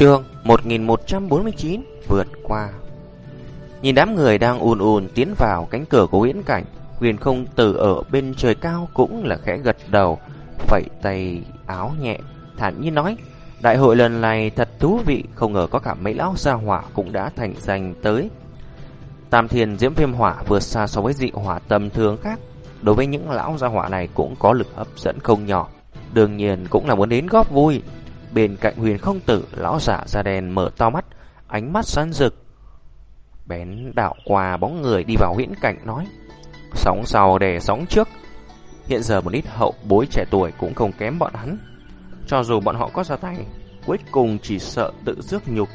Chương 1149 vượt qua. Nhìn đám người đang ùn ùn tiến vào cánh cửa của huyễn cảnh, Huyền không tử ở bên trời cao cũng là khẽ gật đầu, Phẩy tay áo nhẹ, Thản nhiên nói, Đại hội lần này thật thú vị, Không ngờ có cả mấy lão gia hỏa cũng đã thành danh tới. Tam thiền diễm viêm hỏa vượt xa so với dị hỏa tầm thường khác, Đối với những lão gia hỏa này cũng có lực hấp dẫn không nhỏ, Đương nhiên cũng là muốn đến góp vui. Bên cạnh huyền không tử, lão giả da đen mở to mắt, ánh mắt sáng rực. Bén đạo qua bóng người đi vào huyễn cảnh nói. Sóng sau đè sóng trước. Hiện giờ một ít hậu bối trẻ tuổi cũng không kém bọn hắn. Cho dù bọn họ có ra tay, cuối cùng chỉ sợ tự rước nhục.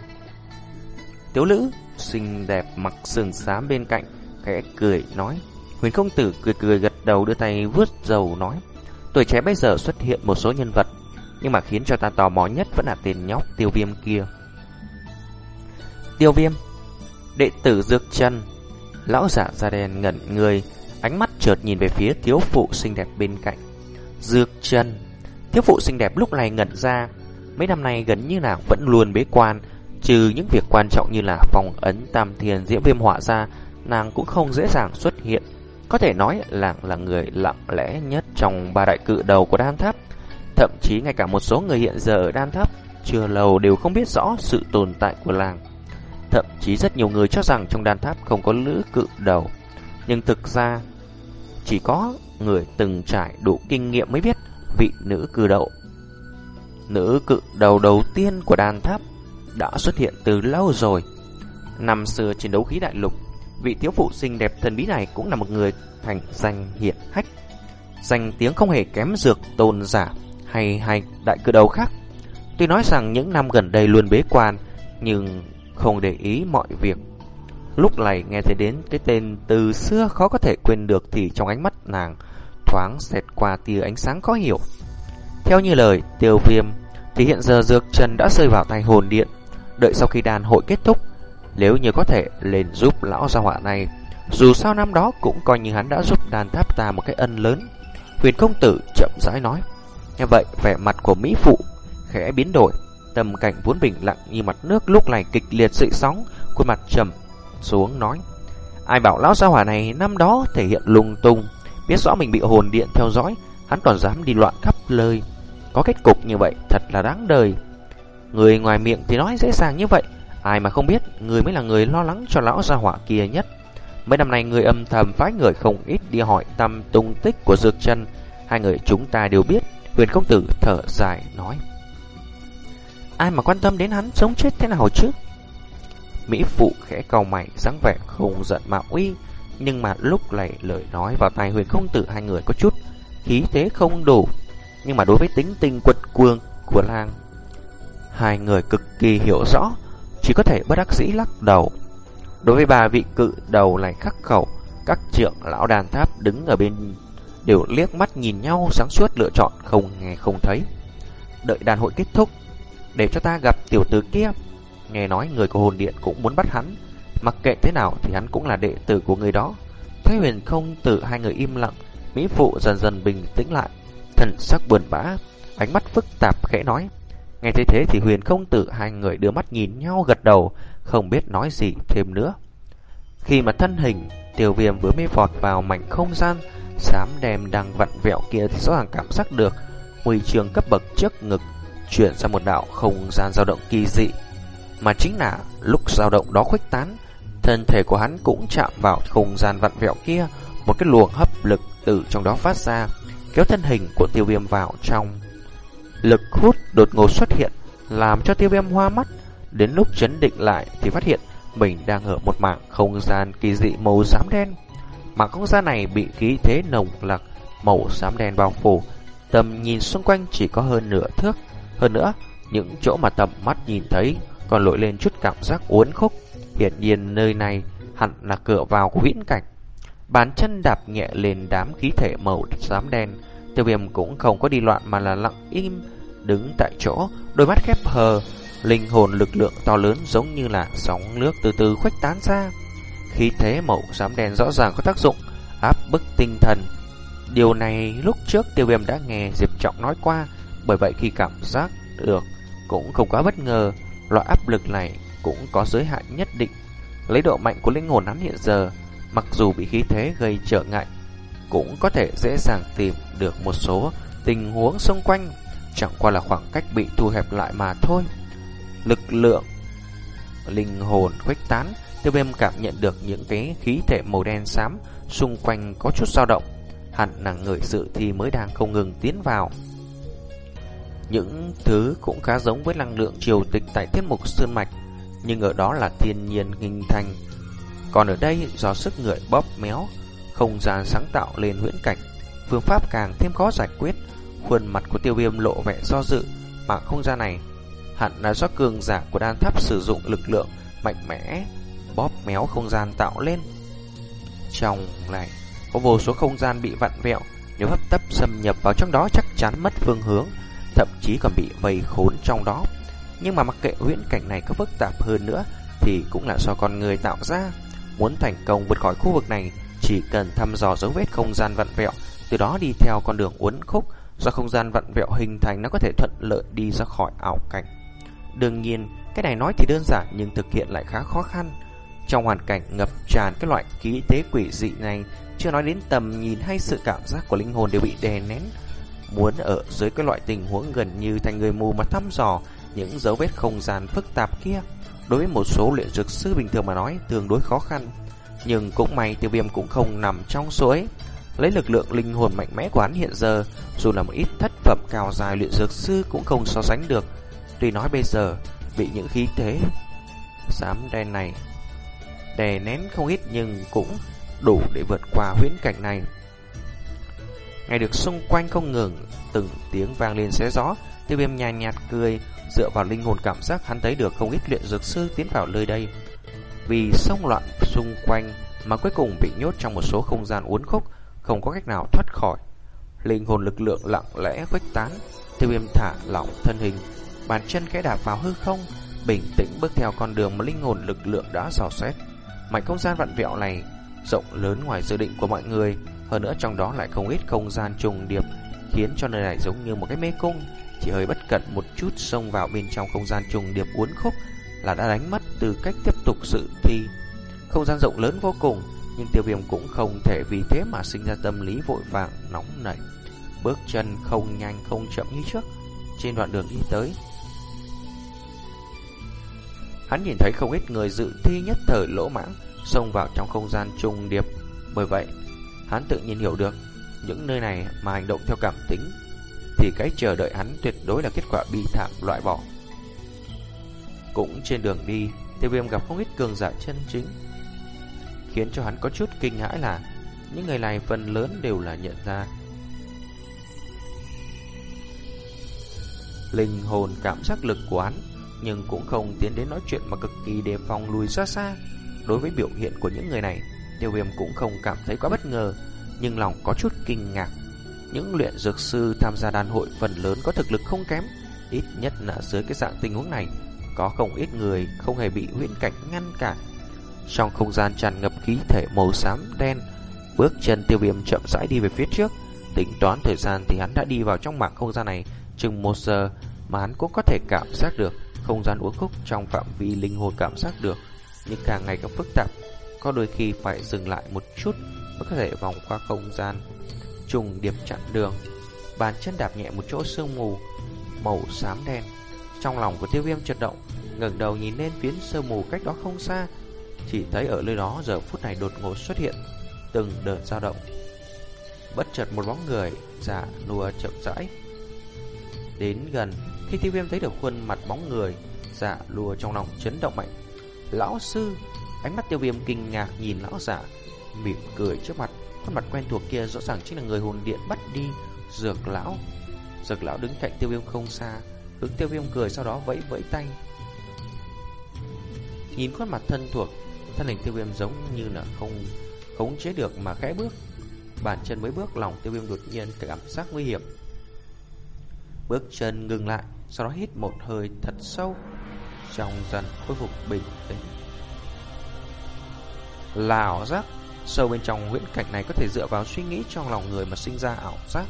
Tiếu lữ, xinh đẹp mặc sườn xám bên cạnh, khẽ cười nói. Huyền không tử cười cười gật đầu đưa tay vướt dầu nói. Tuổi trẻ bây giờ xuất hiện một số nhân vật nhưng mà khiến cho ta tò mò nhất vẫn là tên nhóc tiêu viêm kia. Tiêu viêm, đệ tử dược chân, lão giả da đen ngẩn người, ánh mắt chợt nhìn về phía thiếu phụ xinh đẹp bên cạnh. Dược chân, thiếu phụ xinh đẹp lúc này ngẩn ra, mấy năm nay gần như là vẫn luôn bế quan, trừ những việc quan trọng như là phòng ấn tam thiền diễm viêm họa ra, nàng cũng không dễ dàng xuất hiện. Có thể nói là là người lặng lẽ nhất trong ba đại cự đầu của đan tháp. Thậm chí ngay cả một số người hiện giờ ở đan tháp chưa lâu đều không biết rõ sự tồn tại của làng. Thậm chí rất nhiều người cho rằng trong đan tháp không có lữ cự đầu. Nhưng thực ra chỉ có người từng trải đủ kinh nghiệm mới biết vị nữ cự đầu. Nữ cự đầu đầu tiên của đan tháp đã xuất hiện từ lâu rồi. Năm xưa chiến đấu khí đại lục, vị thiếu phụ xinh đẹp thần bí này cũng là một người thành danh hiện hách. Danh tiếng không hề kém dược tôn giả hay hai đại cử đầu khác. Tuy nói rằng những năm gần đây luôn bế quan, nhưng không để ý mọi việc. Lúc này nghe thấy đến cái tên từ xưa khó có thể quên được thì trong ánh mắt nàng thoáng xẹt qua tia ánh sáng khó hiểu. Theo như lời tiêu viêm thì hiện giờ dược trần đã rơi vào tay hồn điện. Đợi sau khi đàn hội kết thúc, nếu như có thể lên giúp lão gia họa này, dù sao năm đó cũng coi như hắn đã giúp đàn tháp ta một cái ân lớn. Huyền công tử chậm rãi nói. Như vậy, vẻ mặt của Mỹ Phụ khẽ biến đổi, tâm cảnh vốn bình lặng như mặt nước lúc này kịch liệt dậy sóng, khuôn mặt trầm xuống nói. Ai bảo lão gia hỏa này năm đó thể hiện lung tung, biết rõ mình bị hồn điện theo dõi, hắn còn dám đi loạn khắp lời. Có kết cục như vậy thật là đáng đời. Người ngoài miệng thì nói dễ dàng như vậy, ai mà không biết người mới là người lo lắng cho lão gia hỏa kia nhất. Mấy năm nay người âm thầm phái người không ít đi hỏi tâm tung tích của Dược chân Hai người chúng ta đều biết Huyền công tử thở dài nói, Ai mà quan tâm đến hắn sống chết thế nào chứ? Mỹ phụ khẽ cầu mày, dáng vẻ không giận mà uy, Nhưng mà lúc này lời nói vào tai huyền công tử hai người có chút Khí thế không đủ, Nhưng mà đối với tính tình quật cuồng của lang Hai người cực kỳ hiểu rõ, Chỉ có thể bất đắc dĩ lắc đầu. Đối với bà vị cự đầu này khắc khẩu, Các trưởng lão đàn tháp đứng ở bên đều liếc mắt nhìn nhau sáng suốt lựa chọn không nghe không thấy. Đợi đàn hội kết thúc, để cho ta gặp tiểu tử kia. Nghe nói người của hồn điện cũng muốn bắt hắn, mặc kệ thế nào thì hắn cũng là đệ tử của người đó. Thái huyền không tử hai người im lặng, Mỹ phụ dần dần bình tĩnh lại, thần sắc buồn bã, ánh mắt phức tạp khẽ nói. Nghe thấy thế thì huyền không tử hai người đưa mắt nhìn nhau gật đầu, không biết nói gì thêm nữa. Khi mà thân hình tiêu viêm vừa mới vọt vào mảnh không gian, Sám đèm đang vặn vẹo kia thì rõ ràng cảm giác được huy trường cấp bậc trước ngực chuyển sang một đạo không gian dao động kỳ dị. Mà chính là lúc dao động đó khuếch tán, thân thể của hắn cũng chạm vào không gian vặn vẹo kia, một cái luồng hấp lực từ trong đó phát ra, kéo thân hình của tiêu viêm vào trong. Lực hút đột ngột xuất hiện, làm cho tiêu viêm hoa mắt, đến lúc chấn định lại thì phát hiện mình đang ở một mảng không gian kỳ dị màu xám đen. Mảng không gian này bị khí thế nồng lặc màu xám đen bao phủ, tầm nhìn xung quanh chỉ có hơn nửa thước. Hơn nữa, những chỗ mà tầm mắt nhìn thấy còn lội lên chút cảm giác uốn khúc. Hiển nhiên nơi này hẳn là cửa vào của viễn cảnh. Bàn chân đạp nhẹ lên đám khí thể màu xám đen, tiêu viêm cũng không có đi loạn mà là lặng im, đứng tại chỗ, đôi mắt khép hờ, linh hồn lực lượng to lớn giống như là sóng nước từ từ khuếch tán ra. Khí thế màu xám đen rõ ràng có tác dụng áp bức tinh thần. Điều này lúc trước tiêu viêm đã nghe Diệp Trọng nói qua, bởi vậy khi cảm giác được cũng không quá bất ngờ. Loại áp lực này cũng có giới hạn nhất định. Lấy độ mạnh của linh hồn hắn hiện giờ, mặc dù bị khí thế gây trở ngại, cũng có thể dễ dàng tìm được một số tình huống xung quanh, chẳng qua là khoảng cách bị thu hẹp lại mà thôi. Lực lượng linh hồn khuếch tán, Tiêu Viêm cảm nhận được những cái khí thể màu đen xám xung quanh có chút dao động, hẳn là người sự thì mới đang không ngừng tiến vào. Những thứ cũng khá giống với năng lượng triều tịch tại tiết mục sơn mạch, nhưng ở đó là thiên nhiên hình thành. Còn ở đây do sức người bóp méo, không gian sáng tạo lên huyễn cảnh, phương pháp càng thêm khó giải quyết. Khuôn mặt của tiêu viêm lộ vẻ do dự, mà không gian này hẳn là do cường giả của đan tháp sử dụng lực lượng mạnh mẽ bóp méo không gian tạo lên. Trong này có vô số không gian bị vặn vẹo, nếu hấp tấp xâm nhập vào trong đó chắc chắn mất phương hướng, thậm chí còn bị vây khốn trong đó. Nhưng mà mặc kệ huyễn cảnh này có phức tạp hơn nữa thì cũng là do con người tạo ra. Muốn thành công vượt khỏi khu vực này, chỉ cần thăm dò dấu vết không gian vặn vẹo, từ đó đi theo con đường uốn khúc do không gian vặn vẹo hình thành nó có thể thuận lợi đi ra khỏi ảo cảnh. Đương nhiên, cái này nói thì đơn giản nhưng thực hiện lại khá khó khăn. Trong hoàn cảnh ngập tràn cái loại khí tế quỷ dị này, chưa nói đến tầm nhìn hay sự cảm giác của linh hồn đều bị đè nén. Muốn ở dưới cái loại tình huống gần như thành người mù mà thăm dò những dấu vết không gian phức tạp kia, đối với một số luyện dược sư bình thường mà nói tương đối khó khăn. Nhưng cũng may tiêu viêm cũng không nằm trong số ấy. Lấy lực lượng linh hồn mạnh mẽ của hắn hiện giờ, dù là một ít thất phẩm cao dài luyện dược sư cũng không so sánh được. Tuy nói bây giờ bị những khí thế dám đen này đè nén không ít nhưng cũng đủ để vượt qua huyễn cảnh này. Ngay được xung quanh không ngừng, từng tiếng vang lên xé gió, tiêu viêm nhàn nhạt cười, dựa vào linh hồn cảm giác hắn thấy được không ít luyện dược sư tiến vào nơi đây. Vì xông loạn xung quanh mà cuối cùng bị nhốt trong một số không gian uốn khúc, không có cách nào thoát khỏi. Linh hồn lực lượng lặng lẽ khuếch tán, tiêu viêm thả lỏng thân hình, bàn chân khẽ đạp vào hư không, bình tĩnh bước theo con đường mà linh hồn lực lượng đã dò xét. Mảnh không gian vặn vẹo này rộng lớn ngoài dự định của mọi người, hơn nữa trong đó lại không ít không gian trùng điệp, khiến cho nơi này giống như một cái mê cung, chỉ hơi bất cẩn một chút xông vào bên trong không gian trùng điệp uốn khúc là đã đánh mất từ cách tiếp tục sự thi. Không gian rộng lớn vô cùng, nhưng tiêu viêm cũng không thể vì thế mà sinh ra tâm lý vội vàng nóng nảy. Bước chân không nhanh không chậm như trước, trên đoạn đường đi tới, Hắn nhìn thấy không ít người dự thi nhất thời lỗ mãng xông vào trong không gian trùng điệp. Bởi vậy, hắn tự nhiên hiểu được những nơi này mà hành động theo cảm tính thì cái chờ đợi hắn tuyệt đối là kết quả bi thảm loại bỏ. Cũng trên đường đi, tiêu viêm gặp không ít cường giả chân chính. Khiến cho hắn có chút kinh hãi là những người này phần lớn đều là nhận ra linh hồn cảm giác lực của hắn nhưng cũng không tiến đến nói chuyện mà cực kỳ đề phòng lùi xa xa. Đối với biểu hiện của những người này, tiêu viêm cũng không cảm thấy quá bất ngờ, nhưng lòng có chút kinh ngạc. Những luyện dược sư tham gia đàn hội phần lớn có thực lực không kém, ít nhất là dưới cái dạng tình huống này, có không ít người không hề bị huyễn cảnh ngăn cản. Trong không gian tràn ngập khí thể màu xám đen, bước chân tiêu viêm chậm rãi đi về phía trước. Tính toán thời gian thì hắn đã đi vào trong mạng không gian này chừng một giờ mà hắn cũng có thể cảm giác được không gian uốn khúc trong phạm vi linh hồn cảm giác được, nhưng càng ngày càng phức tạp, có đôi khi phải dừng lại một chút mới có thể vòng qua không gian trùng điệp chặn đường. Bàn chân đạp nhẹ một chỗ sương mù màu xám đen. Trong lòng của Tiêu Viêm chợt động, ngẩng đầu nhìn lên phiến sương mù cách đó không xa, chỉ thấy ở nơi đó giờ phút này đột ngột xuất hiện từng đợt dao động. Bất chợt một bóng người giả nùa chậm rãi đến gần khi tiêu viêm thấy được khuôn mặt bóng người Dạ lùa trong lòng chấn động mạnh. Lão sư, Ánh mắt tiêu viêm kinh ngạc nhìn lão giả, Mỉm cười trước mặt. Khuôn mặt quen thuộc kia rõ ràng chính là người hồn điện bắt đi, Dược lão. Dược lão đứng cạnh tiêu viêm không xa, Hướng tiêu viêm cười sau đó vẫy vẫy tay. Nhìn khuôn mặt thân thuộc, Thân hình tiêu viêm giống như là không khống chế được mà khẽ bước. Bàn chân mới bước, lòng tiêu viêm đột nhiên cảm giác nguy hiểm. Bước chân ngừng lại. Sau đó hít một hơi thật sâu Trong dần khôi phục bình tĩnh. Là ảo giác Sâu bên trong huyễn cảnh này có thể dựa vào suy nghĩ trong lòng người mà sinh ra ảo giác.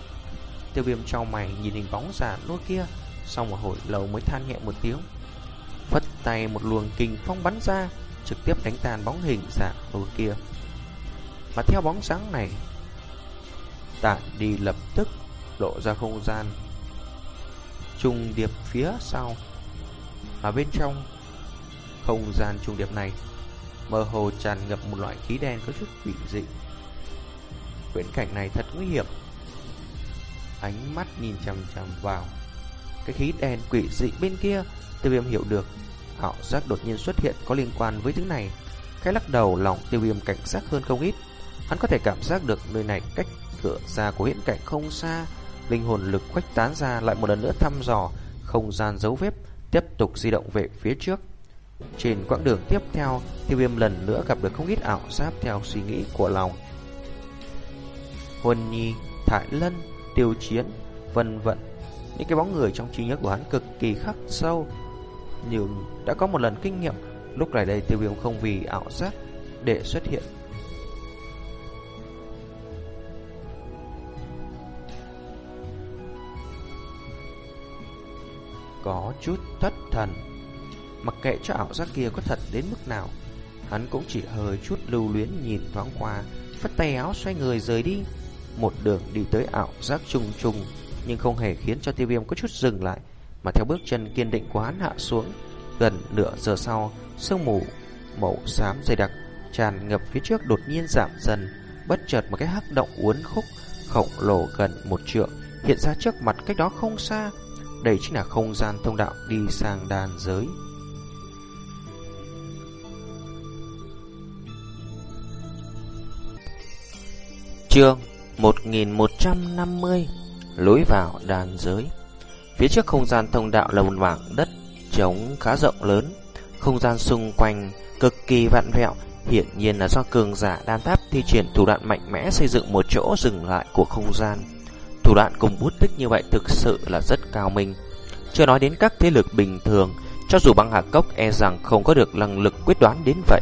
Tiêu viêm trong mày nhìn hình bóng giả nua kia Sau một hồi lâu mới than nhẹ một tiếng. Phất tay một luồng kình phong bắn ra, trực tiếp đánh tàn bóng hình giả ở kia. Mà theo bóng sáng này, tản đi lập tức lộ ra không gian trùng điệp phía sau. mà bên trong không gian trùng điệp này, mơ hồ tràn ngập một loại khí đen có chút quỷ dị. Viễn cảnh này thật nguy hiểm. Ánh mắt nhìn chằm chằm vào cái khí đen quỷ dị bên kia, Tiêu Viêm hiểu được ảo giác đột nhiên xuất hiện có liên quan với thứ này. Cái lắc đầu lòng Tiêu Viêm cảnh giác hơn không ít. Hắn có thể cảm giác được nơi này cách cửa ra của hiện cảnh không xa, linh hồn lực khuếch tán ra lại một lần nữa thăm dò không gian dấu vết, tiếp tục di động về phía trước. Trên quãng đường tiếp theo, Tiêu Viêm lần nữa gặp được không ít ảo giác theo suy nghĩ của lòng. Huân Nhi, Thải Lân, Tiêu Chiến, vân vận những cái bóng người trong trí nhớ của hắn cực kỳ khắc sâu Nhưng đã có một lần kinh nghiệm Lúc này đây tiêu viêm không vì ảo giác Để xuất hiện Có chút thất thần Mặc kệ cho ảo giác kia có thật đến mức nào Hắn cũng chỉ hơi chút lưu luyến nhìn thoáng qua Phất tay áo xoay người rời đi Một đường đi tới ảo giác trùng trùng nhưng không hề khiến cho tiêu viêm có chút dừng lại, mà theo bước chân kiên định của hắn hạ xuống. Gần nửa giờ sau, sương mù màu xám dày đặc tràn ngập phía trước đột nhiên giảm dần, bất chợt một cái hắc động uốn khúc khổng lồ gần một trượng hiện ra trước mặt cách đó không xa. Đây chính là không gian thông đạo đi sang đàn giới. Chương 1150 lối vào đàn giới. Phía trước không gian thông đạo là một mảng đất trống khá rộng lớn, không gian xung quanh cực kỳ vặn vẹo, hiển nhiên là do cường giả đan tháp thi triển thủ đoạn mạnh mẽ xây dựng một chỗ dừng lại của không gian. Thủ đoạn cùng bút tích như vậy thực sự là rất cao minh. Chưa nói đến các thế lực bình thường, cho dù băng hạ cốc e rằng không có được năng lực quyết đoán đến vậy.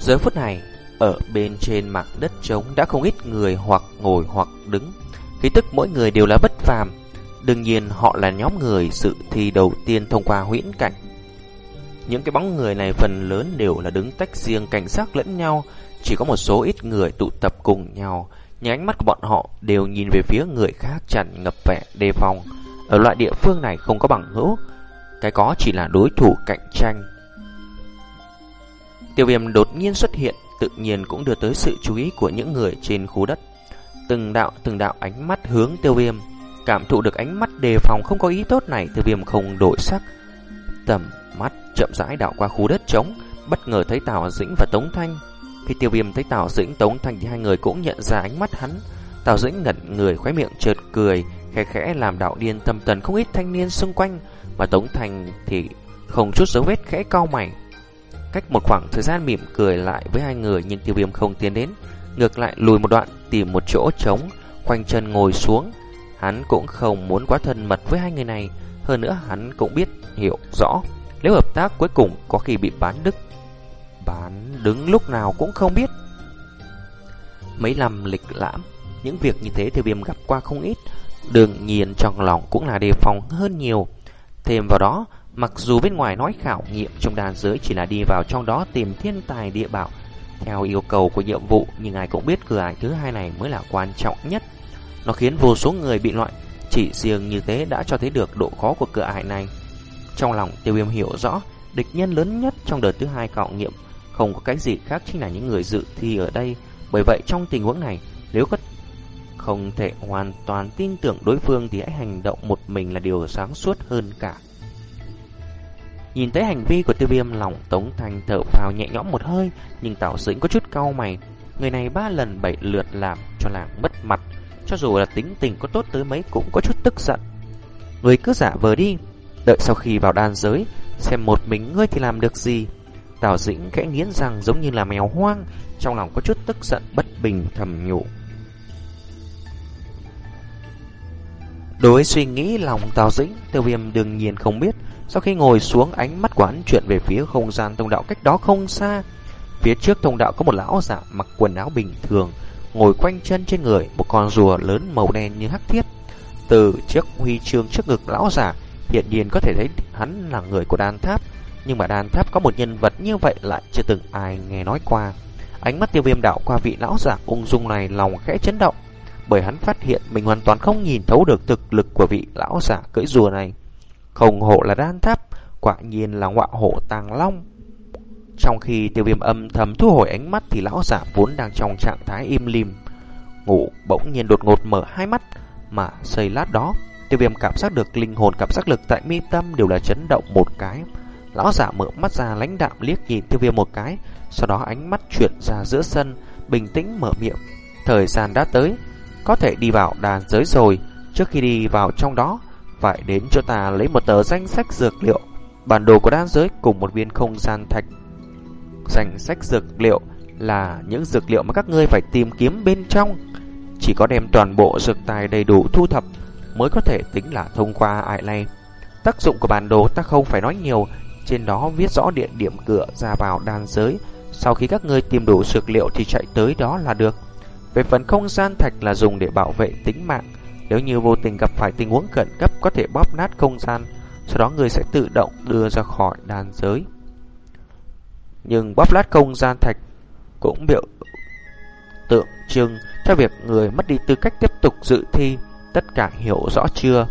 Giờ phút này, ở bên trên mặt đất trống đã không ít người hoặc ngồi hoặc đứng. Khí tức mỗi người đều là bất phàm. Đương nhiên họ là nhóm người sự thi đầu tiên thông qua huyễn cảnh. Những cái bóng người này phần lớn đều là đứng tách riêng cảnh sát lẫn nhau, chỉ có một số ít người tụ tập cùng nhau. Nhưng ánh mắt của bọn họ đều nhìn về phía người khác tràn ngập vẻ đề phòng. Ở loại địa phương này không có bằng hữu, cái có chỉ là đối thủ cạnh tranh. Tiêu viêm đột nhiên xuất hiện tự nhiên cũng đưa tới sự chú ý của những người trên khu đất. Từng đạo từng đạo ánh mắt hướng tiêu viêm, cảm thụ được ánh mắt đề phòng không có ý tốt này, tiêu viêm không đổi sắc. Tầm mắt chậm rãi đạo qua khu đất trống, bất ngờ thấy Tào Dĩnh và Tống Thanh. Khi tiêu viêm thấy Tào Dĩnh, Tống Thanh thì hai người cũng nhận ra ánh mắt hắn. Tào Dĩnh ngẩn người khóe miệng chợt cười, khẽ khẽ làm đạo điên tâm tần không ít thanh niên xung quanh, mà Tống Thanh thì không chút dấu vết khẽ cau mày. Cách một khoảng thời gian mỉm cười lại với hai người nhưng tiêu viêm không tiến đến. Ngược lại lùi một đoạn tìm một chỗ trống, khoanh chân ngồi xuống. Hắn cũng không muốn quá thân mật với hai người này. Hơn nữa hắn cũng biết hiểu rõ nếu hợp tác cuối cùng có khi bị bán đứt. Bán đứng lúc nào cũng không biết. Mấy năm lịch lãm, những việc như thế tiêu viêm gặp qua không ít. Đương nhiên trong lòng cũng là đề phòng hơn nhiều. Thêm vào đó, Mặc dù bên ngoài nói khảo nghiệm trong đàn giới chỉ là đi vào trong đó tìm thiên tài địa bảo theo yêu cầu của nhiệm vụ, nhưng ai cũng biết cửa ải thứ hai này mới là quan trọng nhất. Nó khiến vô số người bị loại, chỉ riêng như thế đã cho thấy được độ khó của cửa ải này. Trong lòng tiêu viêm hiểu rõ, địch nhân lớn nhất trong đợt thứ hai khảo nghiệm không có cái gì khác chính là những người dự thi ở đây. Bởi vậy trong tình huống này, nếu có không thể hoàn toàn tin tưởng đối phương thì hãy hành động một mình là điều sáng suốt hơn cả. Nhìn thấy hành vi của tiêu viêm lòng Tống Thành thở phào nhẹ nhõm một hơi Nhưng Tào Dĩnh có chút cau mày Người này ba lần bảy lượt làm cho làng mất mặt Cho dù là tính tình có tốt tới mấy cũng có chút tức giận Người cứ giả vờ đi Đợi sau khi vào đan giới Xem một mình ngươi thì làm được gì Tào Dĩnh khẽ nghiến răng giống như là mèo hoang Trong lòng có chút tức giận bất bình thầm nhủ. Đối với suy nghĩ lòng Tào Dĩnh Tiêu viêm đương nhiên không biết sau khi ngồi xuống ánh mắt quán chuyện về phía không gian thông đạo cách đó không xa Phía trước thông đạo có một lão giả mặc quần áo bình thường Ngồi quanh chân trên người một con rùa lớn màu đen như hắc thiết. Từ chiếc huy chương trước ngực lão giả Hiện nhiên có thể thấy hắn là người của đan tháp, nhưng mà đan tháp có một nhân vật như vậy lại chưa từng ai nghe nói qua. Ánh mắt tiêu viêm đạo qua vị lão giả ung dung này lòng khẽ chấn động, bởi hắn phát hiện mình hoàn toàn không nhìn thấu được thực lực của vị lão giả cưỡi rùa này. Không hộ là đan tháp, quả nhiên là ngọa hộ tàng long. Trong khi tiêu viêm âm thầm thu hồi ánh mắt thì lão giả vốn đang trong trạng thái im lìm. Ngủ bỗng nhiên đột ngột mở hai mắt, mà xây lát đó, tiêu viêm cảm giác được linh hồn cảm giác lực tại mi tâm đều là chấn động một cái. Lão giả mở mắt ra lãnh đạm liếc nhìn tiêu viêm một cái, sau đó ánh mắt chuyển ra giữa sân, bình tĩnh mở miệng. Thời gian đã tới, có thể đi vào đàn giới rồi. Trước khi đi vào trong đó, phải đến cho ta lấy một tờ danh sách dược liệu, bản đồ của đan giới cùng một viên không gian thạch. Danh sách dược liệu là những dược liệu mà các ngươi phải tìm kiếm bên trong. Chỉ có đem toàn bộ dược tài đầy đủ thu thập mới có thể tính là thông qua ai này. Tác dụng của bản đồ ta không phải nói nhiều, trên đó viết rõ địa điểm cửa ra vào đan giới. Sau khi các ngươi tìm đủ dược liệu thì chạy tới đó là được. Về phần không gian thạch là dùng để bảo vệ tính mạng. Nếu như vô tình gặp phải tình huống khẩn cấp có thể bóp nát không gian, sau đó người sẽ tự động đưa ra khỏi đan giới. Nhưng bóp nát không gian thạch cũng biểu tượng trưng cho việc người mất đi tư cách tiếp tục dự thi. Tất cả hiểu rõ chưa?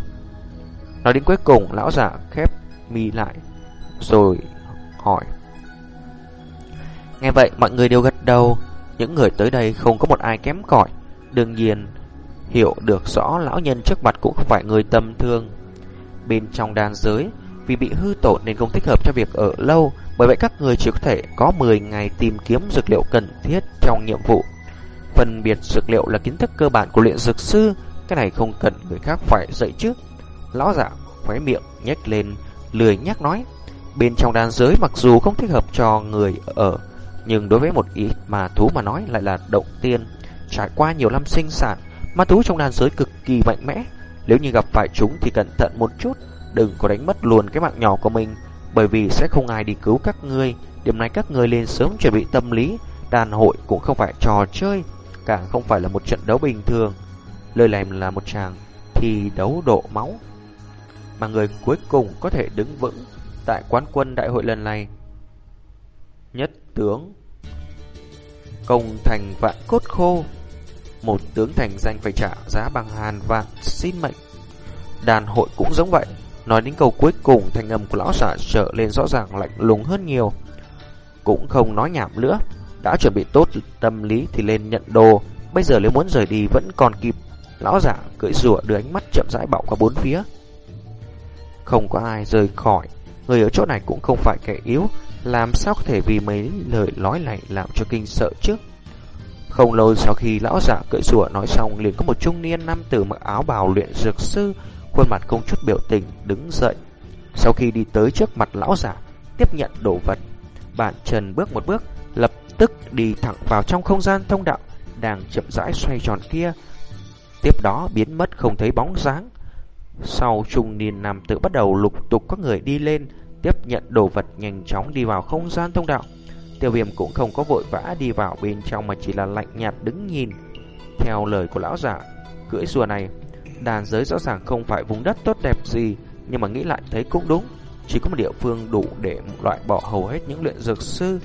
Nói đến cuối cùng, lão giả khép mi lại, rồi hỏi. Nghe vậy, mọi người đều gật đầu. Những người tới đây không có một ai kém cỏi. Đương nhiên, hiểu được rõ lão nhân trước mặt cũng không phải người tầm thường Bên trong đàn giới, vì bị hư tổn nên không thích hợp cho việc ở lâu, bởi vậy các người chỉ có thể có 10 ngày tìm kiếm dược liệu cần thiết trong nhiệm vụ. Phân biệt dược liệu là kiến thức cơ bản của luyện dược sư, cái này không cần người khác phải dạy trước. Lão giả khóe miệng nhếch lên, lười nhắc nói. Bên trong đàn giới mặc dù không thích hợp cho người ở, nhưng đối với một ý mà thú mà nói lại là động tiên. Trải qua nhiều năm sinh sản, ma thú trong đàn giới cực kỳ mạnh mẽ. Nếu như gặp phải chúng thì cẩn thận một chút, đừng có đánh mất luôn cái mạng nhỏ của mình, bởi vì sẽ không ai đi cứu các ngươi. Điểm này các ngươi lên sớm chuẩn bị tâm lý, đàn hội cũng không phải trò chơi, càng không phải là một trận đấu bình thường. Lời lèm là một chàng thi đấu độ máu, mà người cuối cùng có thể đứng vững tại quán quân đại hội lần này. Nhất tướng, Công thành vạn cốt khô. Một tướng thành danh phải trả giá bằng hàn vạn xin mệnh. Đàn hội cũng giống vậy, Nói đến câu cuối cùng, Thanh âm của lão giả trở lên rõ ràng lạnh lùng hơn nhiều. Cũng không nói nhảm nữa, Đã chuẩn bị tốt tâm lý thì lên nhận đồ. Bây giờ nếu muốn rời đi vẫn còn kịp. Lão giả cưỡi rùa đưa ánh mắt chậm rãi bạo qua bốn phía. Không có ai rời khỏi. Người ở chỗ này cũng không phải kẻ yếu. Làm sao có thể vì mấy lời nói này Làm cho kinh sợ chứ? Không lâu sau khi lão giả cưỡi rùa nói xong, liền có một trung niên nam tử mặc áo bào luyện dược sư, Khuôn mặt không chút biểu tình, đứng dậy. Sau khi đi tới trước mặt lão giả Tiếp nhận đồ vật Bản trần bước một bước, Lập tức đi thẳng vào trong không gian thông đạo Đang chậm rãi xoay tròn kia. Tiếp đó biến mất không thấy bóng dáng. Sau trung niên nam tử bắt đầu lục tục có người đi lên, Tiếp nhận đồ vật nhanh chóng đi vào không gian thông đạo. Tiêu viêm cũng không có vội vã đi vào bên trong Mà chỉ là lạnh nhạt đứng nhìn. Theo lời của lão giả Cưỡi rùa này, Đàn giới rõ ràng không phải vùng đất tốt đẹp gì, Nhưng mà nghĩ lại thấy cũng đúng. Chỉ có một địa phương đủ để loại bỏ hầu hết những luyện dược sư.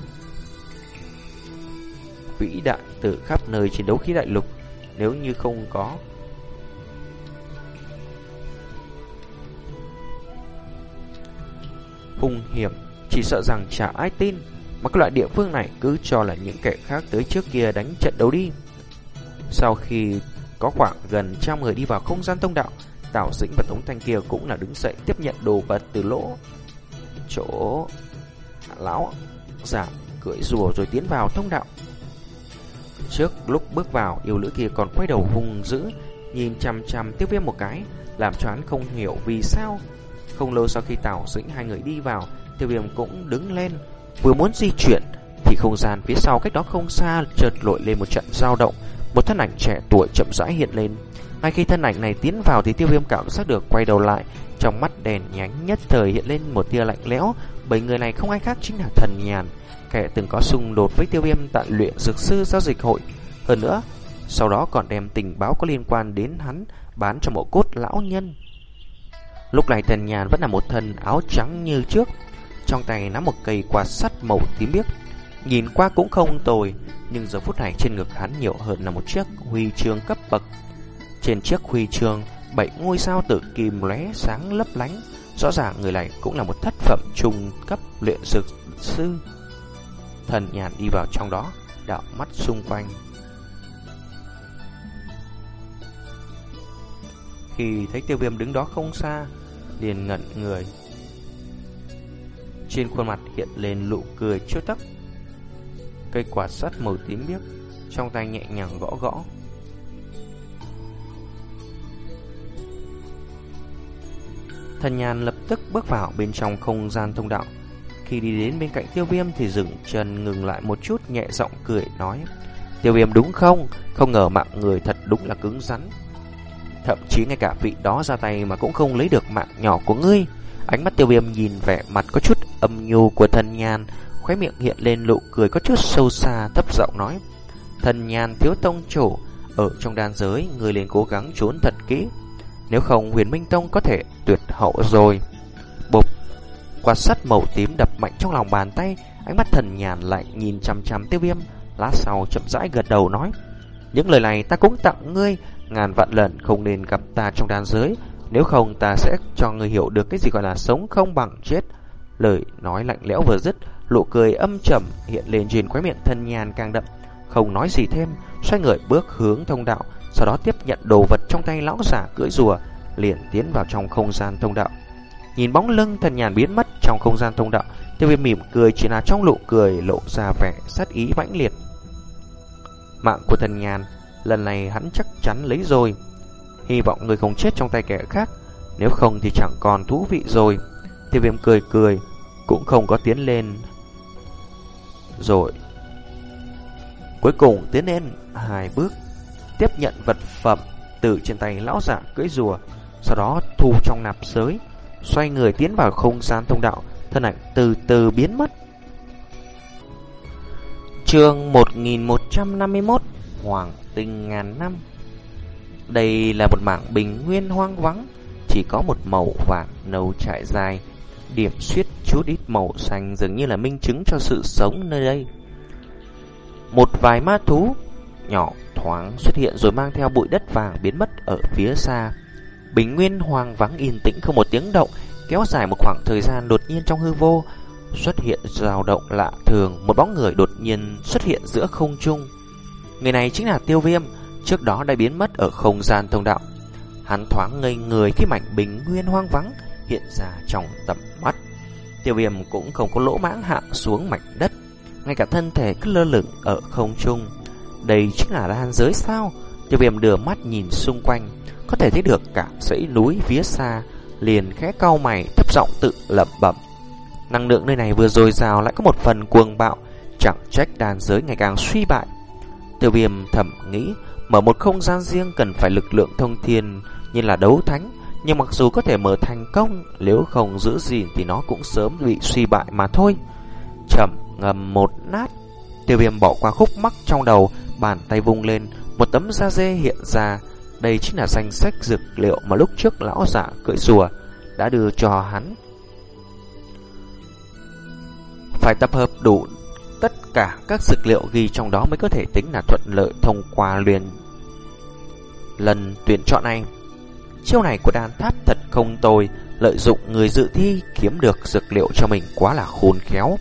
Vĩ đại từ khắp nơi chiến đấu khí đại lục, Nếu như không có hung hiểm, chỉ sợ rằng chả ai tin, mà cái loại địa phương này cứ cho là những kẻ khác tới trước kia đánh trận đấu đi. Sau khi có khoảng gần trăm người đi vào không gian thông đạo, Tào Dĩnh và Tống Thanh kia cũng là đứng dậy tiếp nhận đồ vật từ lỗ chỗ lão giảm cưỡi rùa rồi tiến vào thông đạo. Trước lúc bước vào, yêu nữ kia còn quay đầu hung dữ, nhìn chằm chằm tiếp viêm một cái, làm cho hắn không hiểu vì sao không lâu sau khi Tào Dĩnh hai người đi vào, tiêu viêm cũng đứng lên, vừa muốn di chuyển, thì không gian phía sau cách đó không xa chợt lội lên một trận dao động, một thân ảnh trẻ tuổi chậm rãi hiện lên. Ngay khi thân ảnh này tiến vào thì tiêu viêm cảm giác được quay đầu lại, trong mắt đèn nhánh nhất thời hiện lên một tia lạnh lẽo, bởi người này không ai khác chính là thần nhàn, kẻ từng có xung đột với tiêu viêm tại luyện dược sư giao dịch hội. Hơn nữa, sau đó còn đem tình báo có liên quan đến hắn bán cho mộ cốt lão nhân. Lúc này Tần Nhàn vẫn là một thân áo trắng như trước, trong tay nắm một cây quạt sắt màu tím biếc. Nhìn qua cũng không tồi, nhưng giờ phút này trên ngực hắn nhiều hơn là một chiếc huy chương cấp bậc. Trên chiếc huy chương, bảy ngôi sao tự kim lóe sáng lấp lánh, rõ ràng người này cũng là một thất phẩm trung cấp luyện dược sư. Thần nhàn đi vào trong đó, đạo mắt xung quanh. Khi thấy tiêu viêm đứng đó không xa, liền ngẩn người. Trên khuôn mặt hiện lên nụ cười chưa tắc. Cây quạt sắt màu tím biếc, trong tay nhẹ nhàng gõ gõ. Thần nhàn lập tức bước vào bên trong không gian thông đạo. Khi đi đến bên cạnh tiêu viêm thì dừng chân ngừng lại một chút nhẹ giọng cười nói. Tiêu viêm đúng không? Không ngờ mạng người thật đúng là cứng rắn. Thậm chí ngay cả vị đó ra tay mà cũng không lấy được mạng nhỏ của ngươi. Ánh mắt tiêu viêm nhìn vẻ mặt có chút âm nhu của thần nhàn, khóe miệng hiện lên nụ cười có chút sâu xa thấp giọng nói. Thần nhàn thiếu tông chủ, ở trong đan giới, người liền cố gắng trốn thật kỹ. Nếu không huyền minh tông có thể tuyệt hậu rồi. Bụp, quạt sắt màu tím đập mạnh trong lòng bàn tay, ánh mắt thần nhàn lại nhìn chăm chăm tiêu viêm. Lát sau chậm rãi gật đầu nói. Những lời này ta cũng tặng ngươi, ngàn vạn lần không nên gặp ta trong đan giới, nếu không ta sẽ cho người hiểu được cái gì gọi là sống không bằng chết. Lời nói lạnh lẽo vừa dứt, lộ cười âm trầm hiện lên trên khóe miệng thân nhàn càng đậm, không nói gì thêm, xoay người bước hướng thông đạo, sau đó tiếp nhận đồ vật trong tay lão giả cưỡi rùa, liền tiến vào trong không gian thông đạo. Nhìn bóng lưng thần nhàn biến mất trong không gian thông đạo, tiêu viêm mỉm cười chỉ là trong lộ cười lộ ra vẻ sát ý mãnh liệt. Mạng của thần nhàn, lần này hắn chắc chắn lấy rồi. Hy vọng người không chết trong tay kẻ khác, nếu không thì chẳng còn thú vị rồi. Tiêu viêm cười cười, cũng không có tiến lên. Rồi, cuối cùng tiến lên hai bước, tiếp nhận vật phẩm từ trên tay lão giả cưỡi rùa, sau đó thu trong nạp giới, xoay người tiến vào không gian thông đạo, thân ảnh từ từ biến mất. Chương 1151 Hoàng tinh ngàn năm. Đây là một mảng bình nguyên hoang vắng, Chỉ có một màu vàng nâu trải dài, Điểm xuyết chút ít màu xanh dường như là minh chứng cho sự sống nơi đây. Một vài ma thú nhỏ thoáng xuất hiện rồi mang theo bụi đất vàng biến mất ở phía xa. Bình nguyên hoang vắng yên tĩnh không một tiếng động, Kéo dài một khoảng thời gian đột nhiên trong hư vô, Xuất hiện dao động lạ thường, Một bóng người đột nhiên xuất hiện giữa không trung. Người này chính là tiêu viêm, Trước đó đã biến mất ở không gian thông đạo. Hắn thoáng ngây người khi mảnh bình nguyên hoang vắng Hiện ra trong tầm mắt. Tiêu viêm cũng không có lỗ mãng hạ xuống mảnh đất, Ngay cả thân thể cứ lơ lửng ở không trung. Đây chính là đan giới sao? Tiêu viêm đưa mắt nhìn xung quanh, Có thể thấy được cả dãy núi phía xa, Liền khẽ cau mày, thấp giọng tự lẩm bẩm. Năng lượng nơi này vừa dồi dào lại có một phần cuồng bạo, Chẳng trách đàn giới ngày càng suy bại. Tiêu viêm thầm nghĩ, Mở một không gian riêng cần phải lực lượng thông thiên, Như là đấu thánh, Nhưng mặc dù có thể mở thành công, Nếu không giữ gìn thì nó cũng sớm bị suy bại mà thôi. Chậm, ngầm một nát, Tiêu viêm bỏ qua khúc mắc trong đầu, Bàn tay vung lên, Một tấm da dê hiện ra. Đây chính là danh sách dược liệu mà lúc trước lão giả cưỡi rùa Đã đưa cho hắn. Phải tập hợp đủ cả các dược liệu ghi trong đó mới có thể tính là thuận lợi thông qua luyện lần tuyển chọn này. Chiêu này của đan tháp thật không tồi, lợi dụng người dự thi kiếm được dược liệu cho mình quá là khôn khéo.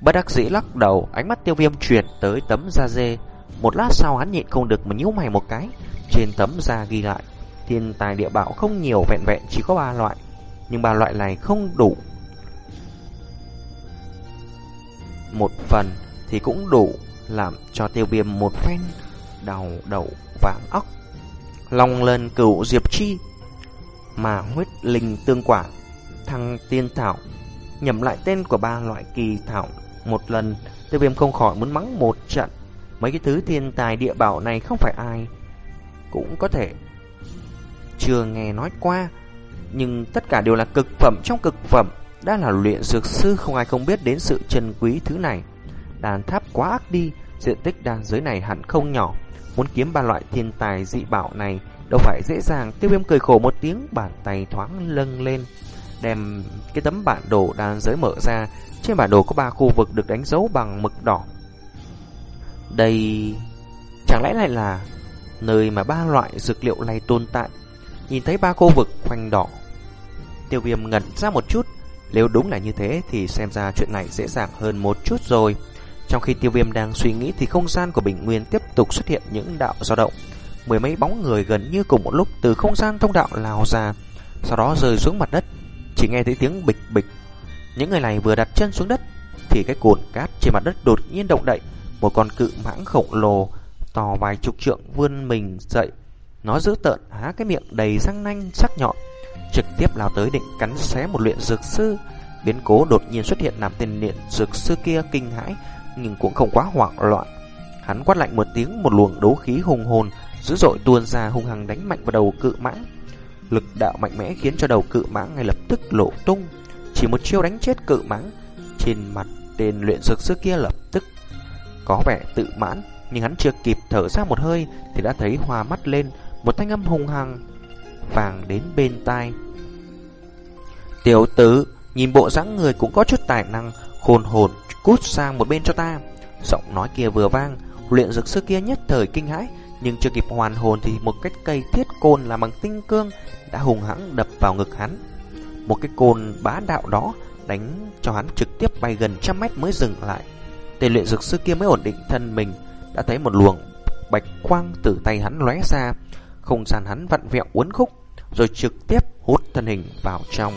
Bất đắc dĩ lắc đầu, ánh mắt tiêu viêm chuyển tới tấm da dê. Một lát sau hắn nhịn không được mà nhíu mày một cái. Trên tấm da ghi lại, thiên tài địa bảo không nhiều vẹn vẹn chỉ có ba loại. Nhưng ba loại này không đủ một phần thì cũng đủ làm cho tiêu viêm một phen đầu đầu vàng óc. Long lần cửu diệp chi mà huyết linh tương quả, thăng tiên thảo, nhầm lại tên của ba loại kỳ thảo một lần, tiêu viêm không khỏi muốn mắng một trận mấy cái thứ thiên tài địa bảo này không phải ai cũng có thể chưa nghe nói qua, nhưng tất cả đều là cực phẩm trong cực phẩm đã là luyện dược sư không ai không biết đến sự chân quý thứ này. Đàn tháp quá ác đi, diện tích đàn giới này hẳn không nhỏ. Muốn kiếm ba loại thiên tài dị bảo này đâu phải dễ dàng. Tiêu viêm cười khổ một tiếng, bàn tay thoáng lâng lên, đem cái tấm bản đồ đan giới mở ra. Trên bản đồ có ba khu vực được đánh dấu bằng mực đỏ. Đây chẳng lẽ lại là nơi mà ba loại dược liệu này tồn tại? Nhìn thấy ba khu vực khoanh đỏ, tiêu viêm ngẩn ra một chút. Nếu đúng là như thế thì xem ra chuyện này dễ dàng hơn một chút rồi. Trong khi tiêu viêm đang suy nghĩ thì không gian của Bình Nguyên tiếp tục xuất hiện những đạo dao động. Mười mấy bóng người gần như cùng một lúc từ không gian thông đạo lào ra, sau đó rơi xuống mặt đất. Chỉ nghe thấy tiếng bịch bịch. Những người này vừa đặt chân xuống đất thì cái cồn cát trên mặt đất đột nhiên động đậy. Một con cự mãng khổng lồ to vài chục trượng vươn mình dậy. Nó giữ tợn há cái miệng đầy răng nanh sắc nhọn, trực tiếp lao tới định cắn xé một luyện dược sư. Biến cố đột nhiên xuất hiện làm tên luyện dược sư kia kinh hãi, nhưng cũng không quá hoảng loạn. Hắn quát lạnh một tiếng, một luồng đấu khí hùng hồn dữ dội tuôn ra hung hăng đánh mạnh vào đầu cự mãng. Lực đạo mạnh mẽ khiến cho đầu cự mãng ngay lập tức lộ tung. Chỉ một chiêu đánh chết cự mãng, trên mặt tên luyện dược sư kia lập tức có vẻ tự mãn, nhưng hắn chưa kịp thở ra một hơi thì đã thấy hoa mắt lên, một thanh âm hung hăng vàng đến bên tai. Tiểu tử, nhìn bộ dáng người cũng có chút tài năng, khôn hồn cút sang một bên cho ta. Giọng nói kia vừa vang, luyện dược sư kia nhất thời kinh hãi, nhưng chưa kịp hoàn hồn thì một cái cây thiết côn làm bằng tinh cương đã hùng hãng đập vào ngực hắn. Một cái côn bá đạo đó đánh cho hắn trực tiếp bay gần trăm mét mới dừng lại. Tên luyện dược sư kia mới ổn định thân mình, đã thấy một luồng bạch quang từ tay hắn lóe ra, không gian hắn vặn vẹo uốn khúc, rồi trực tiếp hút thân hình vào trong.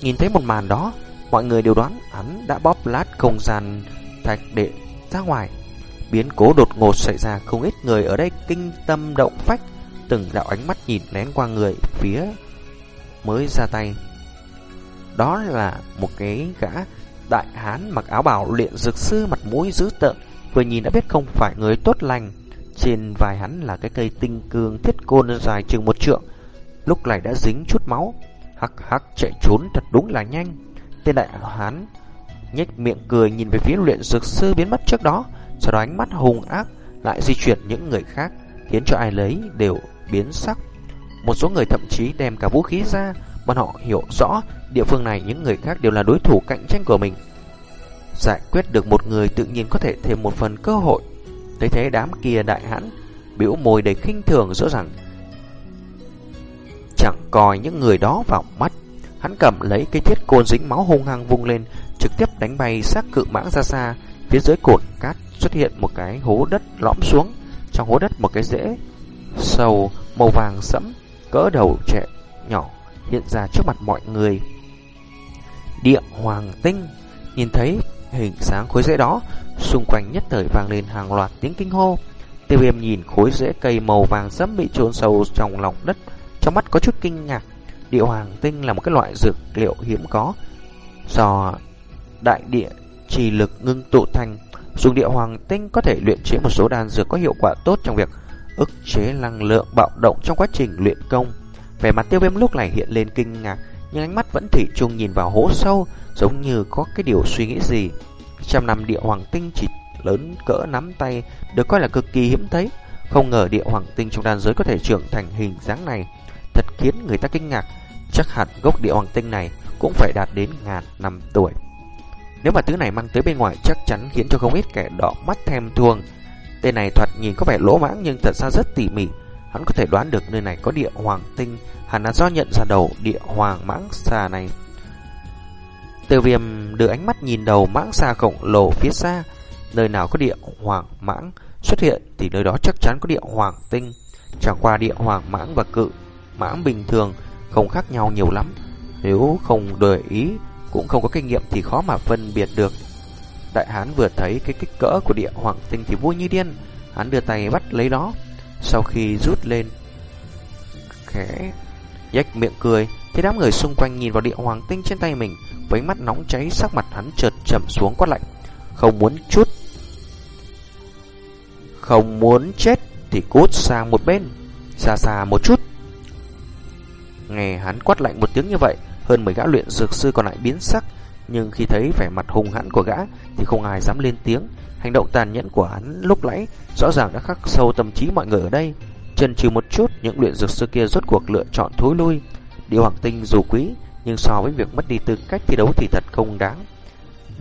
Nhìn thấy một màn đó, mọi người đều đoán hắn đã bóp lát không gian thạch để ra ngoài. Biến cố đột ngột xảy ra không ít người ở đây kinh tâm động phách, từng đạo ánh mắt nhìn lén qua người phía mới ra tay. Đó là một cái gã đại hán mặc áo bào luyện dược sư mặt mũi dữ tợn, vừa nhìn đã biết không phải người tốt lành. Trên vai hắn là cái cây tinh cương thiết côn dài chừng một trượng, lúc này đã dính chút máu. Hắc hắc chạy trốn thật đúng là nhanh. Tên đại hán nhếch miệng cười nhìn về phía luyện dược sư biến mất trước đó, sau đó ánh mắt hùng ác lại di chuyển những người khác, khiến cho ai lấy đều biến sắc. Một số người thậm chí đem cả vũ khí ra, bọn họ hiểu rõ địa phương này những người khác đều là đối thủ cạnh tranh của mình. Giải quyết được một người tự nhiên có thể thêm một phần cơ hội. Thấy thế đám kia đại hãn biểu môi đầy khinh thường rõ ràng chẳng coi những người đó vào mắt. Hắn cầm lấy cây thiết côn dính máu hung hăng vung lên, trực tiếp đánh bay xác cự mãng ra xa. Phía dưới cột cát xuất hiện một cái hố đất lõm xuống, trong hố đất một cái rễ sâu màu vàng sẫm cỡ đầu trẻ nhỏ hiện ra trước mặt mọi người. Địa hoàng tinh nhìn thấy hình sáng khối rễ đó, xung quanh nhất thời vang lên hàng loạt tiếng kinh hô. Tiêu viêm nhìn khối rễ cây màu vàng sẫm bị chôn sâu trong lòng đất, trong mắt có chút kinh ngạc. Địa hoàng tinh là một cái loại dược liệu hiếm có, do đại địa trì lực ngưng tụ thành. Dùng địa hoàng tinh có thể luyện chế một số đan dược có hiệu quả tốt trong việc ức chế năng lượng bạo động trong quá trình luyện công. Vẻ mặt tiêu viêm lúc này hiện lên kinh ngạc, nhưng ánh mắt vẫn thủy chung nhìn vào hố sâu, giống như có cái điều suy nghĩ gì. Trăm năm địa hoàng tinh chỉ lớn cỡ nắm tay, được coi là cực kỳ hiếm thấy. Không ngờ địa hoàng tinh trong đan giới có thể trưởng thành hình dáng này, thật khiến người ta kinh ngạc. Chắc hẳn gốc địa hoàng tinh này cũng phải đạt đến ngàn năm tuổi. Nếu mà thứ này mang tới bên ngoài chắc chắn khiến cho không ít kẻ đỏ mắt thèm thuồng. Tên này thoạt nhìn có vẻ lỗ mãng nhưng thật ra rất tỉ mỉ. Hắn có thể đoán được nơi này có địa hoàng tinh, hẳn là do nhận ra đầu địa hoàng mãng xà này. Tiêu viêm đưa ánh mắt nhìn đầu mãng xà khổng lồ phía xa, nơi nào có địa hoàng mãng xuất hiện thì nơi đó chắc chắn có địa hoàng tinh. Chẳng qua địa hoàng mãng và cự mãng bình thường không khác nhau nhiều lắm. Nếu không để ý, cũng không có kinh nghiệm thì khó mà phân biệt được. Đại hán vừa thấy cái kích cỡ của địa hoàng tinh thì vui như điên. Hắn đưa tay bắt lấy nó, sau khi rút lên khẽ nhếch miệng cười thấy đám người xung quanh nhìn vào địa hoàng tinh trên tay mình với mắt nóng cháy sắc mặt hắn chợt trầm xuống quát lạnh không muốn chút không muốn chết thì cút sang một bên xa xa một chút nghe hắn quát lạnh một tiếng như vậy hơn mười gã luyện dược sư còn lại biến sắc nhưng khi thấy vẻ mặt hung hãn của gã thì không ai dám lên tiếng Hành động tàn nhẫn của hắn lúc nãy rõ ràng đã khắc sâu tâm trí mọi người ở đây. chân trừ một chút, những luyện dược sư kia rốt cuộc lựa chọn thối lui. Điều hoàng tinh dù quý, nhưng so với việc mất đi tư cách thi đấu thì thật không đáng.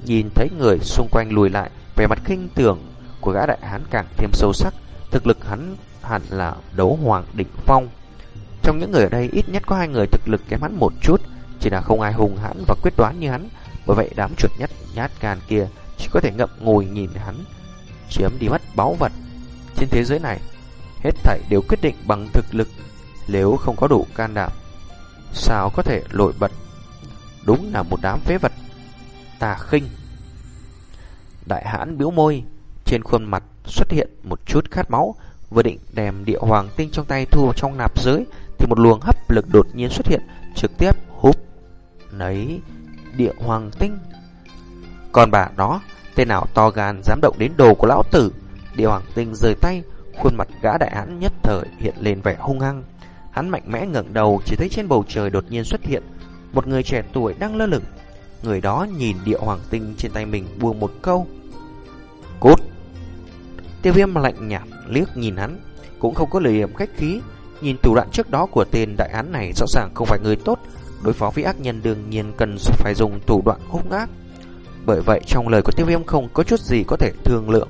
Nhìn thấy người xung quanh lùi lại, vẻ mặt kinh tưởng của gã đại hán càng thêm sâu sắc, thực lực hắn hẳn là đấu hoàng đỉnh phong. Trong những người ở đây ít nhất có hai người thực lực kém hắn một chút, chỉ là không ai hùng hãn và quyết đoán như hắn. Bởi vậy đám chuột nhất nhát gan kia chỉ có thể ngậm ngùi nhìn hắn chiếm đi mất báu vật. Trên thế giới này, hết thảy đều quyết định bằng thực lực, nếu không có đủ can đảm, sao có thể lội bật. Đúng là một đám phế vật. Tà khinh. Đại hãn biếu môi, trên khuôn mặt xuất hiện một chút khát máu, vừa định đem địa hoàng tinh trong tay thu vào trong nạp giới thì một luồng hấp lực đột nhiên xuất hiện, trực tiếp hút lấy địa hoàng tinh. Còn bà nó, tên nào to gan dám động đến đồ của lão tử, địa hoàng tinh rời tay, khuôn mặt gã đại hãn nhất thời hiện lên vẻ hung hăng. Hắn mạnh mẽ ngẩng đầu, chỉ thấy trên bầu trời đột nhiên xuất hiện một người trẻ tuổi đang lơ lửng. Người đó nhìn địa hoàng tinh trên tay mình buông một câu. Cút! Tiêu viêm lạnh nhạt liếc nhìn hắn, cũng không có lời hiểm khách khí. Nhìn thủ đoạn trước đó của tên đại án này rõ ràng không phải người tốt, đối phó với ác nhân đương nhiên cần phải dùng thủ đoạn hung ác. Bởi vậy trong lời của tiêu viêm không có chút gì có thể thương lượng.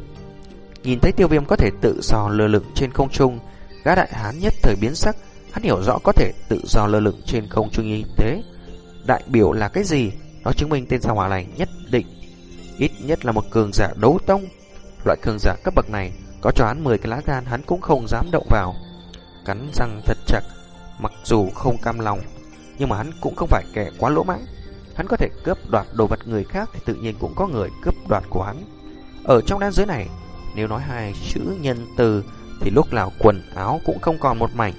Nhìn thấy tiêu viêm có thể tự do lơ lửng trên không trung, gã đại hán nhất thời biến sắc, hắn hiểu rõ có thể tự do lơ lửng trên không trung như thế. Đại biểu là cái gì? Nó chứng minh tên sao hỏa này nhất định, ít nhất là một cường giả đấu tông. Loại cường giả cấp bậc này, có cho hắn 10 cái lá gan hắn cũng không dám động vào. Cắn răng thật chặt, mặc dù không cam lòng, nhưng mà hắn cũng không phải kẻ quá lỗ mãng. Hắn có thể cướp đoạt đồ vật người khác thì tự nhiên cũng có người cướp đoạt của hắn. Ở trong đan giới này, nếu nói hai chữ nhân từ thì lúc nào quần áo cũng không còn một mảnh.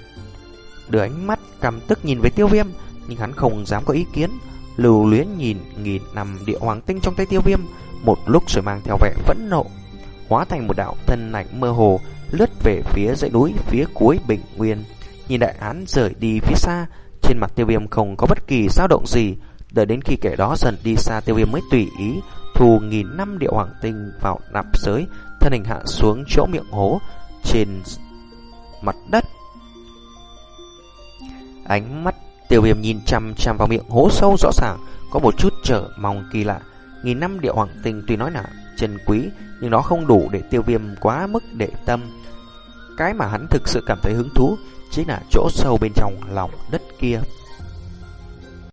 Đưa ánh mắt cầm tức nhìn về tiêu viêm, nhưng hắn không dám có ý kiến. Lưu luyến nhìn nghìn nằm địa hoàng tinh trong tay tiêu viêm, một lúc rồi mang theo vẻ vẫn nộ. Hóa thành một đạo thân ảnh mơ hồ, lướt về phía dãy núi phía cuối bình nguyên. Nhìn đại án rời đi phía xa, trên mặt tiêu viêm không có bất kỳ dao động gì. Đợi đến khi kẻ đó dần đi xa tiêu viêm mới tùy ý, thù nghìn năm địa hoàng tinh vào nạp giới, thân hình hạ xuống chỗ miệng hố trên mặt đất. Ánh mắt tiêu viêm nhìn chăm chăm vào miệng hố sâu rõ ràng, có một chút trở mong kỳ lạ. Nghìn năm địa hoàng tinh tuy nói là chân quý, nhưng nó không đủ để tiêu viêm quá mức để tâm. Cái mà hắn thực sự cảm thấy hứng thú chính là chỗ sâu bên trong lòng đất kia.